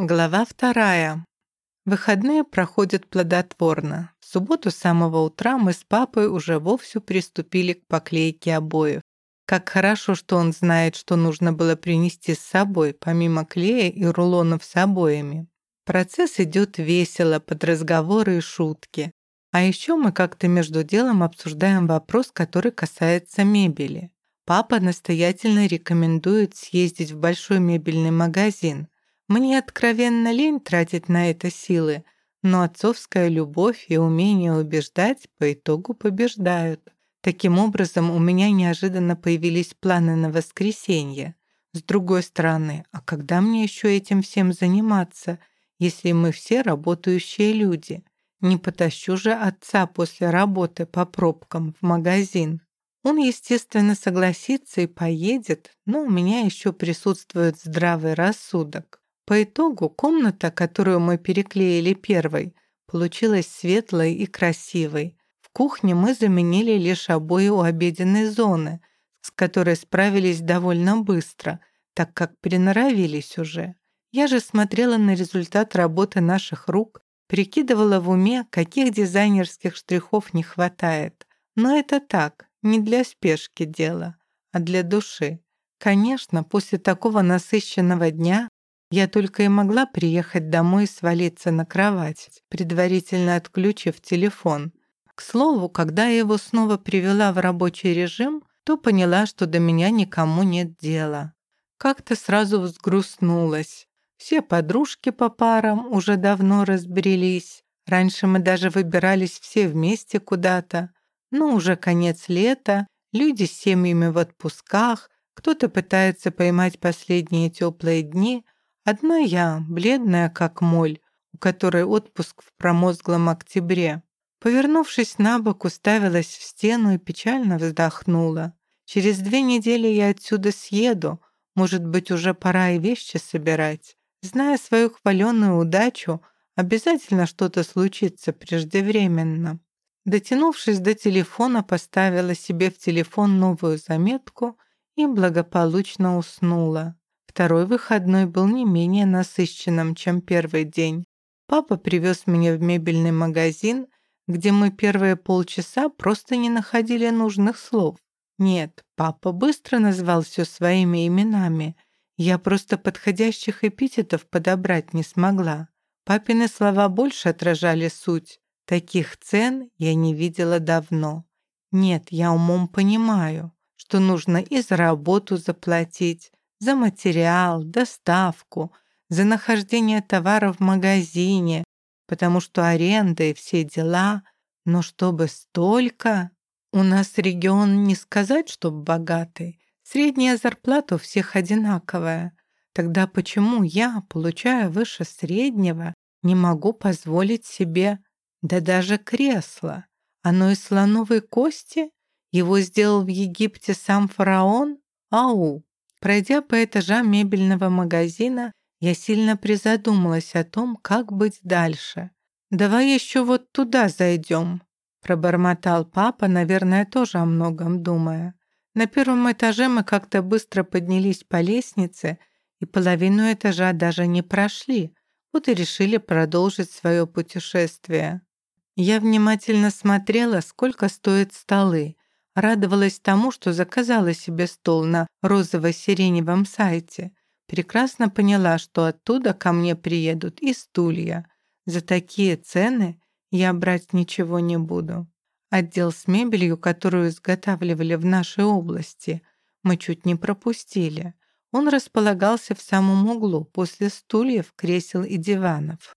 Глава вторая. Выходные проходят плодотворно. В субботу с самого утра мы с папой уже вовсю приступили к поклейке обоев. Как хорошо, что он знает, что нужно было принести с собой, помимо клея и рулонов с обоями. Процесс идет весело, под разговоры и шутки. А еще мы как-то между делом обсуждаем вопрос, который касается мебели. Папа настоятельно рекомендует съездить в большой мебельный магазин – мне откровенно лень тратить на это силы, но отцовская любовь и умение убеждать по итогу побеждают. Таким образом, у меня неожиданно появились планы на воскресенье. С другой стороны, а когда мне еще этим всем заниматься, если мы все работающие люди? Не потащу же отца после работы по пробкам в магазин. Он, естественно, согласится и поедет, но у меня еще присутствует здравый рассудок. По итогу комната, которую мы переклеили первой, получилась светлой и красивой. В кухне мы заменили лишь обои у обеденной зоны, с которой справились довольно быстро, так как приноровились уже. Я же смотрела на результат работы наших рук, прикидывала в уме, каких дизайнерских штрихов не хватает. Но это так, не для спешки дело, а для души. Конечно, после такого насыщенного дня я только и могла приехать домой и свалиться на кровать, предварительно отключив телефон. К слову, когда я его снова привела в рабочий режим, то поняла, что до меня никому нет дела. Как-то сразу взгрустнулась. Все подружки по парам уже давно разбрелись. Раньше мы даже выбирались все вместе куда-то. Но уже конец лета, люди с семьями в отпусках, кто-то пытается поймать последние теплые дни – Одна я, бледная как моль, у которой отпуск в промозглом октябре. Повернувшись на бок, уставилась в стену и печально вздохнула. Через две недели я отсюда съеду, может быть, уже пора и вещи собирать. Зная свою хваленную удачу, обязательно что-то случится преждевременно. Дотянувшись до телефона, поставила себе в телефон новую заметку и благополучно уснула. Второй выходной был не менее насыщенным, чем первый день. Папа привез меня в мебельный магазин, где мы первые полчаса просто не находили нужных слов. Нет, папа быстро назвал все своими именами. Я просто подходящих эпитетов подобрать не смогла. Папины слова больше отражали суть. Таких цен я не видела давно. Нет, я умом понимаю, что нужно и за работу заплатить, за материал, доставку, за нахождение товара в магазине, потому что аренда и все дела, но чтобы столько... У нас регион не сказать, что богатый. Средняя зарплата у всех одинаковая. Тогда почему я, получая выше среднего, не могу позволить себе, да даже кресло? Оно из слоновой кости? Его сделал в Египте сам фараон? Ау! Пройдя по этажам мебельного магазина, я сильно призадумалась о том, как быть дальше. «Давай еще вот туда зайдем», — пробормотал папа, наверное, тоже о многом думая. На первом этаже мы как-то быстро поднялись по лестнице и половину этажа даже не прошли, вот и решили продолжить свое путешествие. Я внимательно смотрела, сколько стоят столы, Радовалась тому, что заказала себе стол на розово-сиреневом сайте. Прекрасно поняла, что оттуда ко мне приедут и стулья. За такие цены я брать ничего не буду. Отдел с мебелью, которую изготавливали в нашей области, мы чуть не пропустили. Он располагался в самом углу, после стульев, кресел и диванов.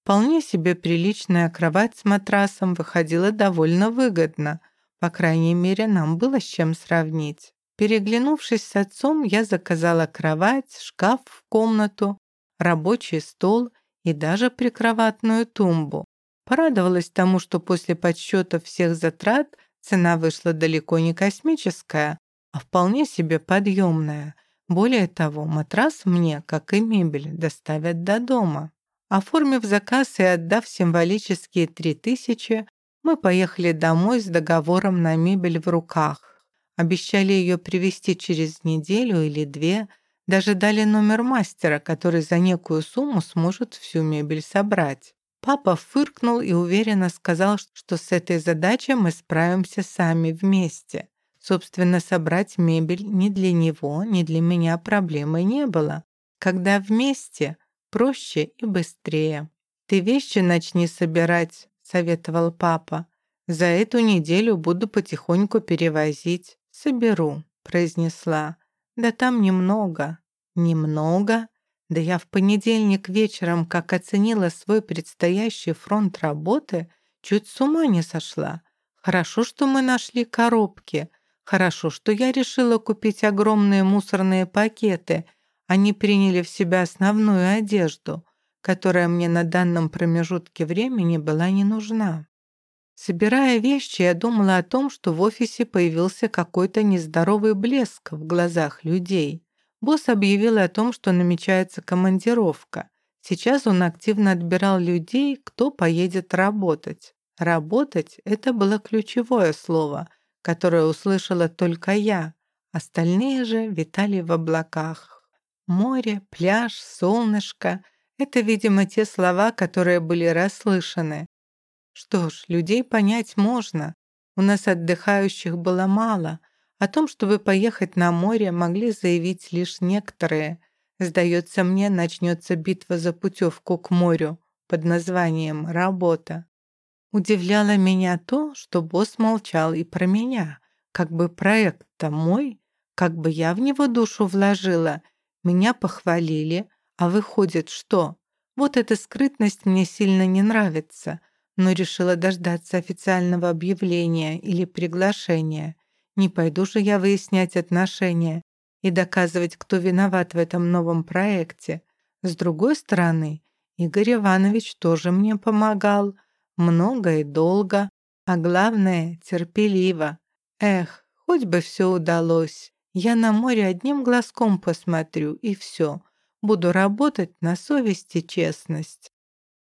Вполне себе приличная кровать с матрасом выходила довольно выгодно – по крайней мере, нам было с чем сравнить. Переглянувшись с отцом, я заказала кровать, шкаф в комнату, рабочий стол и даже прикроватную тумбу. Порадовалась тому, что после подсчета всех затрат цена вышла далеко не космическая, а вполне себе подъемная. Более того, матрас мне, как и мебель, доставят до дома. Оформив заказ и отдав символические три тысячи, мы поехали домой с договором на мебель в руках. Обещали ее привезти через неделю или две, Даже дали номер мастера, который за некую сумму сможет всю мебель собрать. Папа фыркнул и уверенно сказал, что с этой задачей мы справимся сами вместе. Собственно, собрать мебель ни для него, ни для меня проблемой не было. Когда вместе, проще и быстрее. «Ты вещи начни собирать», — советовал папа. «За эту неделю буду потихоньку перевозить. Соберу», — произнесла. «Да там немного». «Немного?» Да я в понедельник вечером, как оценила свой предстоящий фронт работы, чуть с ума не сошла. Хорошо, что мы нашли коробки. Хорошо, что я решила купить огромные мусорные пакеты. Они приняли в себя основную одежду, которая мне на данном промежутке времени была не нужна. Собирая вещи, я думала о том, что в офисе появился какой-то нездоровый блеск в глазах людей. Босс объявил о том, что намечается командировка. Сейчас он активно отбирал людей, кто поедет работать. Работать — это было ключевое слово, которое услышала только я. Остальные же витали в облаках. Море, пляж, солнышко — это, видимо, те слова, которые были расслышаны. Что ж, людей понять можно. У нас отдыхающих было мало — о том, чтобы поехать на море, могли заявить лишь некоторые. Сдается мне, начнется битва за путевку к морю под названием «Работа». Удивляло меня то, что босс молчал и про меня. Как бы проект-то мой, как бы я в него душу вложила. Меня похвалили, а выходит что? Вот эта скрытность мне сильно не нравится, но решила дождаться официального объявления или приглашения. Не пойду же я выяснять отношения и доказывать, кто виноват в этом новом проекте. С другой стороны, Игорь Иванович тоже мне помогал. Много и долго, а главное, терпеливо. Эх, хоть бы все удалось. Я на море одним глазком посмотрю, и все. Буду работать на совесть и честность.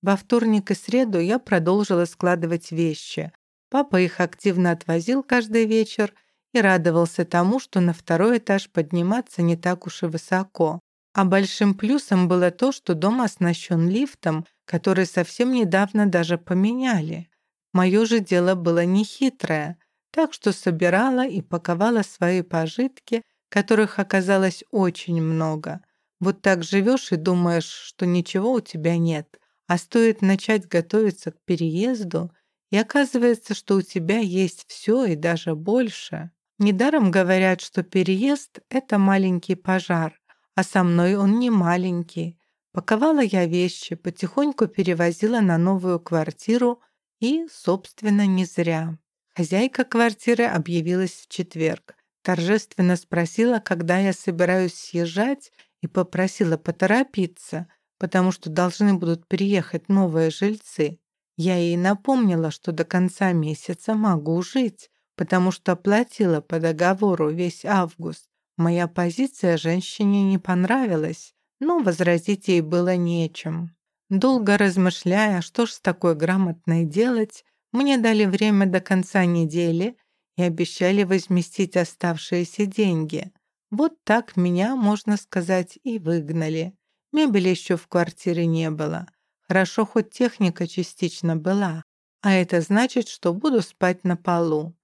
Во вторник и среду я продолжила складывать вещи. Папа их активно отвозил каждый вечер, и радовался тому, что на второй этаж подниматься не так уж и высоко. А большим плюсом было то, что дом оснащен лифтом, который совсем недавно даже поменяли. Мое же дело было нехитрое, так что собирала и паковала свои пожитки, которых оказалось очень много. Вот так живешь и думаешь, что ничего у тебя нет, а стоит начать готовиться к переезду, и оказывается, что у тебя есть все и даже больше. Недаром говорят, что переезд — это маленький пожар, а со мной он не маленький. Паковала я вещи, потихоньку перевозила на новую квартиру и, собственно, не зря. Хозяйка квартиры объявилась в четверг. Торжественно спросила, когда я собираюсь съезжать, и попросила поторопиться, потому что должны будут приехать новые жильцы. Я ей напомнила, что до конца месяца могу жить, потому что оплатила по договору весь август. Моя позиция женщине не понравилась, но возразить ей было нечем. Долго размышляя, что ж с такой грамотной делать, мне дали время до конца недели и обещали возместить оставшиеся деньги. Вот так меня, можно сказать, и выгнали. Мебели еще в квартире не было. Хорошо, хоть техника частично была, а это значит, что буду спать на полу.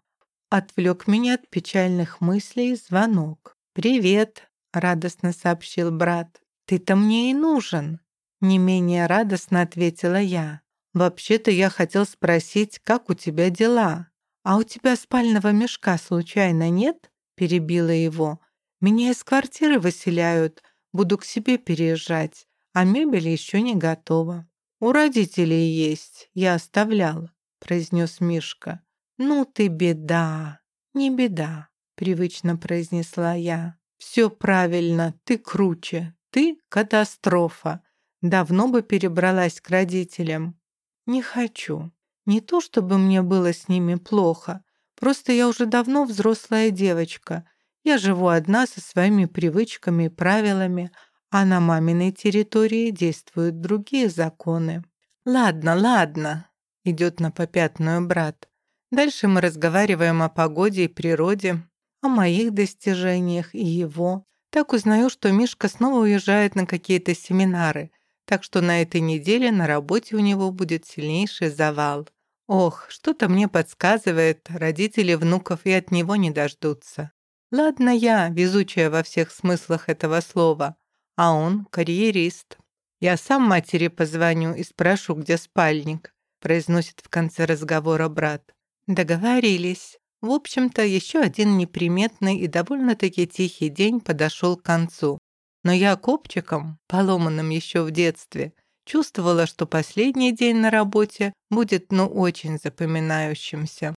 Отвлек меня от печальных мыслей звонок. «Привет», — радостно сообщил брат. «Ты-то мне и нужен», — не менее радостно ответила я. «Вообще-то я хотел спросить, как у тебя дела? А у тебя спального мешка случайно нет?» — перебила его. «Меня из квартиры выселяют, буду к себе переезжать, а мебель еще не готова». «У родителей есть, я оставлял», — произнес Мишка. «Ну ты беда, не беда», — привычно произнесла я. «Все правильно, ты круче, ты катастрофа. Давно бы перебралась к родителям». «Не хочу. Не то, чтобы мне было с ними плохо. Просто я уже давно взрослая девочка. Я живу одна со своими привычками и правилами, а на маминой территории действуют другие законы». «Ладно, ладно», — идет на попятную брат. Дальше мы разговариваем о погоде и природе, о моих достижениях и его. Так узнаю, что Мишка снова уезжает на какие-то семинары, так что на этой неделе на работе у него будет сильнейший завал. Ох, что-то мне подсказывает, родители внуков и от него не дождутся. Ладно я, везучая во всех смыслах этого слова, а он карьерист. Я сам матери позвоню и спрошу, где спальник, произносит в конце разговора брат. Договорились. В общем-то, еще один неприметный и довольно-таки тихий день подошел к концу. Но я копчиком, поломанным еще в детстве, чувствовала, что последний день на работе будет ну очень запоминающимся.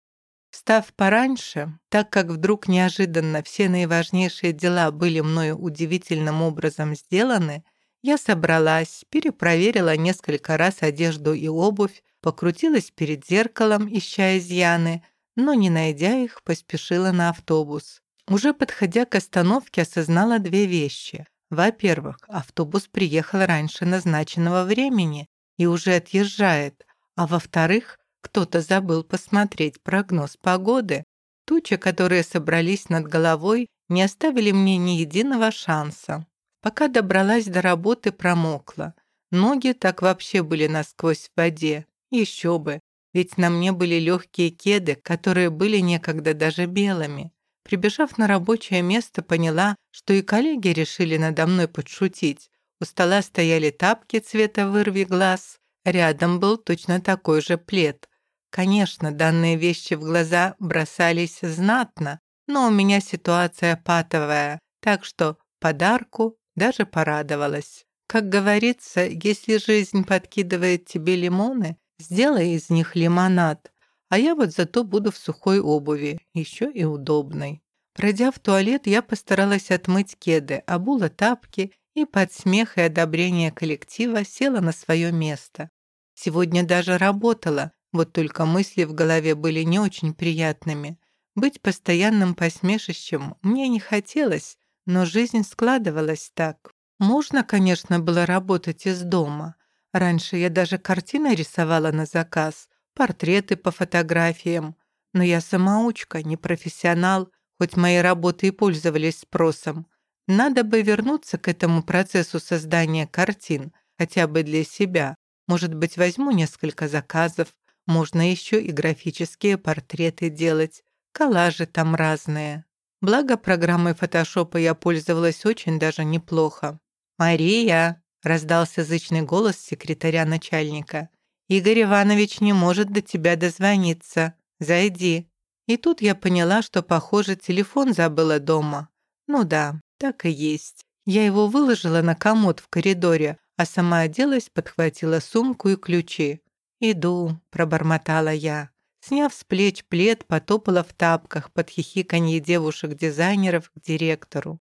Встав пораньше, так как вдруг неожиданно все наиважнейшие дела были мною удивительным образом сделаны, я собралась, перепроверила несколько раз одежду и обувь, покрутилась перед зеркалом, ища изъяны, но, не найдя их, поспешила на автобус. Уже подходя к остановке, осознала две вещи. Во-первых, автобус приехал раньше назначенного времени и уже отъезжает, а во-вторых, кто-то забыл посмотреть прогноз погоды. Тучи, которые собрались над головой, не оставили мне ни единого шанса. Пока добралась до работы, промокла. Ноги так вообще были насквозь в воде. Еще бы, ведь на мне были легкие кеды, которые были некогда даже белыми. Прибежав на рабочее место, поняла, что и коллеги решили надо мной подшутить. У стола стояли тапки цвета вырви глаз. Рядом был точно такой же плед. Конечно, данные вещи в глаза бросались знатно, но у меня ситуация патовая, так что подарку даже порадовалась. Как говорится, если жизнь подкидывает тебе лимоны, сделай из них лимонад, а я вот зато буду в сухой обуви, еще и удобной. Пройдя в туалет, я постаралась отмыть кеды, обула тапки и под смех и одобрение коллектива села на свое место. Сегодня даже работала, вот только мысли в голове были не очень приятными. Быть постоянным посмешищем мне не хотелось, но жизнь складывалась так. Можно, конечно, было работать из дома. Раньше я даже картины рисовала на заказ, портреты по фотографиям. Но я самоучка, не профессионал, хоть мои работы и пользовались спросом. Надо бы вернуться к этому процессу создания картин, хотя бы для себя. Может быть, возьму несколько заказов, можно еще и графические портреты делать, коллажи там разные. Благо, программой фотошопа я пользовалась очень даже неплохо. «Мария!» — раздался зычный голос секретаря начальника. «Игорь Иванович не может до тебя дозвониться. Зайди». И тут я поняла, что, похоже, телефон забыла дома. Ну да, так и есть. Я его выложила на комод в коридоре, а сама оделась, подхватила сумку и ключи. «Иду», — пробормотала я. Сняв с плеч плед, потопала в тапках под хихиканье девушек-дизайнеров к директору.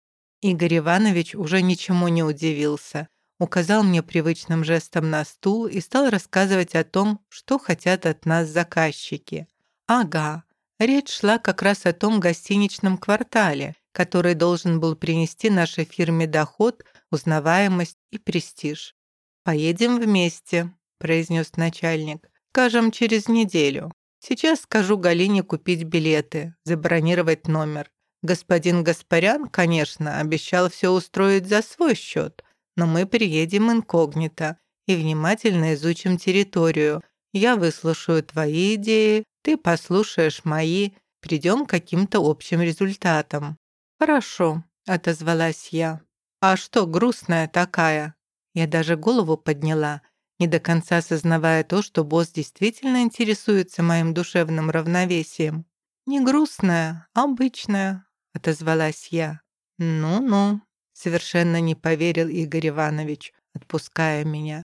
Игорь Иванович уже ничему не удивился. Указал мне привычным жестом на стул и стал рассказывать о том, что хотят от нас заказчики. Ага, речь шла как раз о том гостиничном квартале, который должен был принести нашей фирме доход, узнаваемость и престиж. «Поедем вместе», произнес начальник. «Скажем, через неделю. Сейчас скажу Галине купить билеты, забронировать номер. Господин Гаспарян, конечно, обещал все устроить за свой счет, но мы приедем инкогнито и внимательно изучим территорию. Я выслушаю твои идеи, ты послушаешь мои, придем к каким-то общим результатам». «Хорошо», — отозвалась я. «А что грустная такая?» Я даже голову подняла не до конца осознавая то, что босс действительно интересуется моим душевным равновесием. «Не грустная, обычная», — отозвалась я. «Ну-ну», — совершенно не поверил Игорь Иванович, отпуская меня.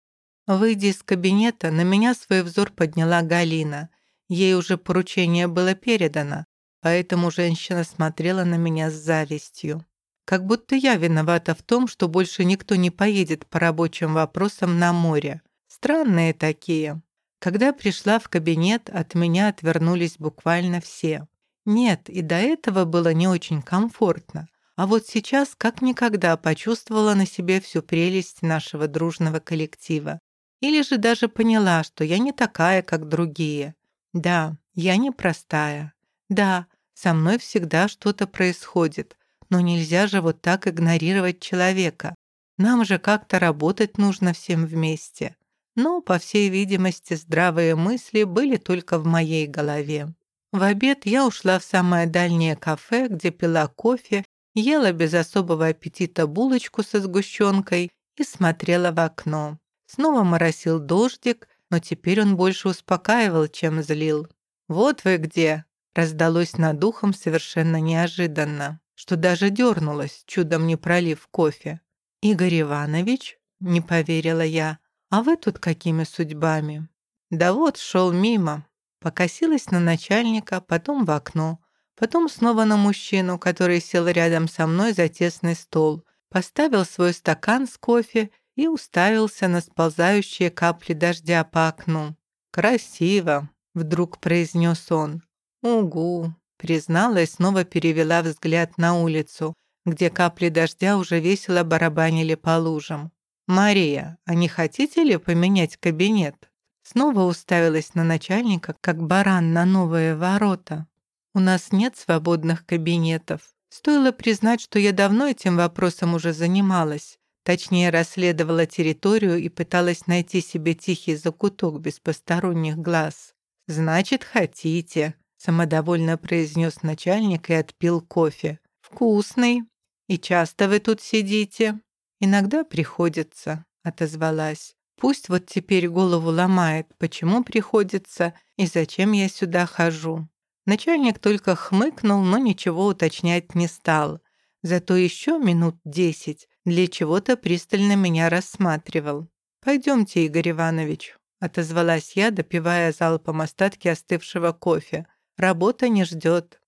Выйдя из кабинета, на меня свой взор подняла Галина. Ей уже поручение было передано, поэтому женщина смотрела на меня с завистью. Как будто я виновата в том, что больше никто не поедет по рабочим вопросам на море. Странные такие. Когда пришла в кабинет, от меня отвернулись буквально все. Нет, и до этого было не очень комфортно. А вот сейчас как никогда почувствовала на себе всю прелесть нашего дружного коллектива. Или же даже поняла, что я не такая, как другие. Да, я непростая. Да, со мной всегда что-то происходит. но нельзя же вот так игнорировать человека. Нам же как-то работать нужно всем вместе. Но, по всей видимости, здравые мысли были только в моей голове. В обед я ушла в самое дальнее кафе, где пила кофе, ела без особого аппетита булочку со сгущенкой и смотрела в окно. Снова моросил дождик, но теперь он больше успокаивал, чем злил. «Вот вы где!» — раздалось над ухом совершенно неожиданно, что даже дернулась, чудом не пролив кофе. «Игорь Иванович?» — не поверила я. «А вы тут какими судьбами?» «Да вот, шел мимо». Покосилась на начальника, потом в окно, потом снова на мужчину, который сел рядом со мной за тесный стол, поставил свой стакан с кофе и уставился на сползающие капли дождя по окну. «Красиво», — вдруг произнес он. «Угу», — признала и снова перевела взгляд на улицу, где капли дождя уже весело барабанили по лужам. «Мария, а не хотите ли поменять кабинет?» Снова уставилась на начальника, как баран на новые ворота. «У нас нет свободных кабинетов. Стоило признать, что я давно этим вопросом уже занималась. Точнее, расследовала территорию и пыталась найти себе тихий закуток без посторонних глаз. «Значит, хотите», — самодовольно произнес начальник и отпил кофе. «Вкусный», «И часто вы тут сидите?» «Иногда приходится», — отозвалась. «Пусть вот теперь голову ломает, почему приходится и зачем я сюда хожу». Начальник только хмыкнул, но ничего уточнять не стал. Зато еще минут десять для чего-то пристально меня рассматривал. «Пойдемте, Игорь Иванович», — отозвалась я, допивая залпом остатки остывшего кофе. «Работа не ждет».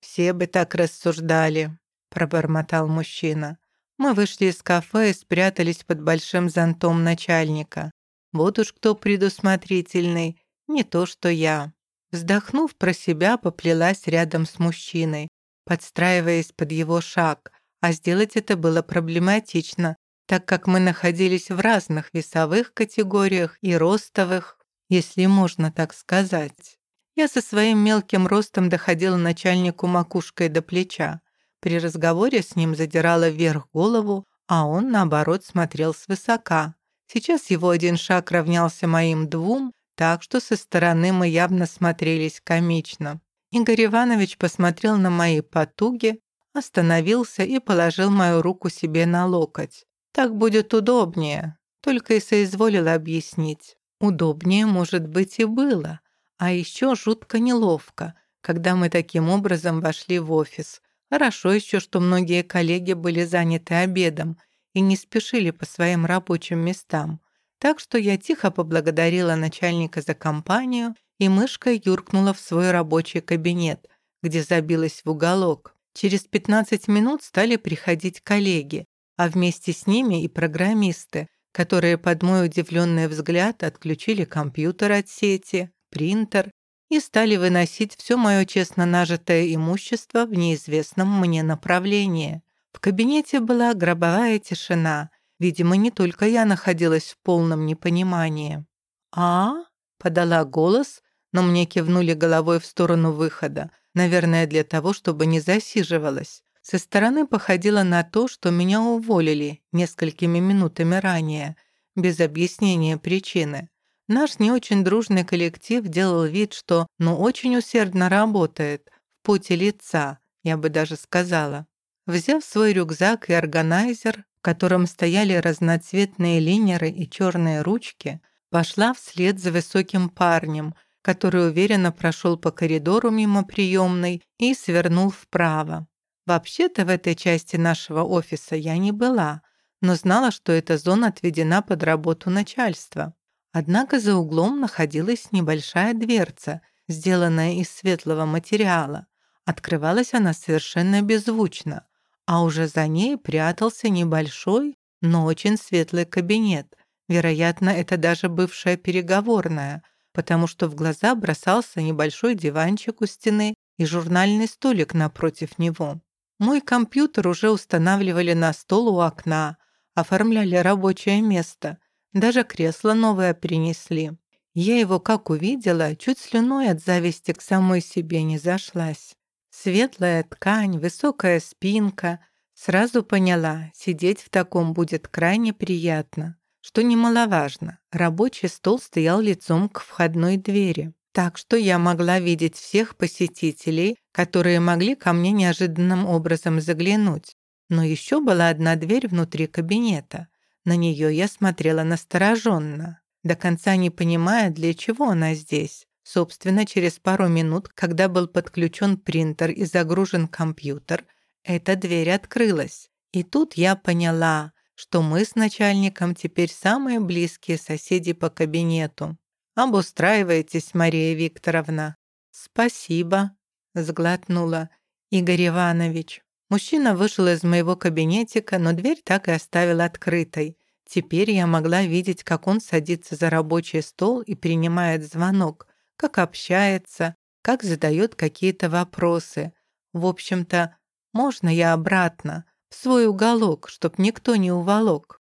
«Все бы так рассуждали», пробормотал мужчина. Мы вышли из кафе и спрятались под большим зонтом начальника. Вот уж кто предусмотрительный, не то что я. Вздохнув про себя, поплелась рядом с мужчиной, подстраиваясь под его шаг, а сделать это было проблематично, так как мы находились в разных весовых категориях и ростовых, если можно так сказать. Я со своим мелким ростом доходила начальнику макушкой до плеча. При разговоре с ним задирала вверх голову, а он, наоборот, смотрел свысока. Сейчас его один шаг равнялся моим двум, так что со стороны мы явно смотрелись комично. Игорь Иванович посмотрел на мои потуги, остановился и положил мою руку себе на локоть. «Так будет удобнее», только и соизволила объяснить. Удобнее, может быть, и было, а еще жутко неловко, когда мы таким образом вошли в офис. Хорошо еще, что многие коллеги были заняты обедом и не спешили по своим рабочим местам. Так что я тихо поблагодарила начальника за компанию и мышкой юркнула в свой рабочий кабинет, где забилась в уголок. Через 15 минут стали приходить коллеги, а вместе с ними и программисты, которые под мой удивленный взгляд отключили компьютер от сети, принтер и стали выносить все мое честно нажитое имущество в неизвестном мне направлении. В кабинете была гробовая тишина. Видимо, не только я находилась в полном непонимании. «А?» — подала голос, но мне кивнули головой в сторону выхода, наверное, для того, чтобы не засиживалась. Со стороны походило на то, что меня уволили несколькими минутами ранее, без объяснения причины. Наш не очень дружный коллектив делал вид, что ну очень усердно работает, в поте лица, я бы даже сказала. Взяв свой рюкзак и органайзер, в котором стояли разноцветные линеры и черные ручки, пошла вслед за высоким парнем, который уверенно прошел по коридору мимо приемной и свернул вправо. Вообще-то в этой части нашего офиса я не была, но знала, что эта зона отведена под работу начальства. Однако за углом находилась небольшая дверца, сделанная из светлого материала. Открывалась она совершенно беззвучно, а уже за ней прятался небольшой, но очень светлый кабинет. Вероятно, это даже бывшая переговорная, потому что в глаза бросался небольшой диванчик у стены и журнальный столик напротив него. Мой компьютер уже устанавливали на стол у окна, оформляли рабочее место, даже кресло новое принесли. Я его как увидела, чуть слюной от зависти к самой себе не зашлась. Светлая ткань, высокая спинка, Сразу поняла, сидеть в таком будет крайне приятно. Что немаловажно, рабочий стол стоял лицом к входной двери, так что я могла видеть всех посетителей, которые могли ко мне неожиданным образом заглянуть. Но еще была одна дверь внутри кабинета. На нее я смотрела настороженно, до конца не понимая, для чего она здесь. Собственно, через пару минут, когда был подключен принтер и загружен компьютер, эта дверь открылась. И тут я поняла, что мы с начальником теперь самые близкие соседи по кабинету. Обустраивайтесь, Мария Викторовна. Спасибо, сглотнула Игорь Иванович. Мужчина вышел из моего кабинетика, но дверь так и оставил открытой. Теперь я могла видеть, как он садится за рабочий стол и принимает звонок, как общается, как задает какие-то вопросы. В общем-то, можно я обратно? в свой уголок, чтоб никто не уволок.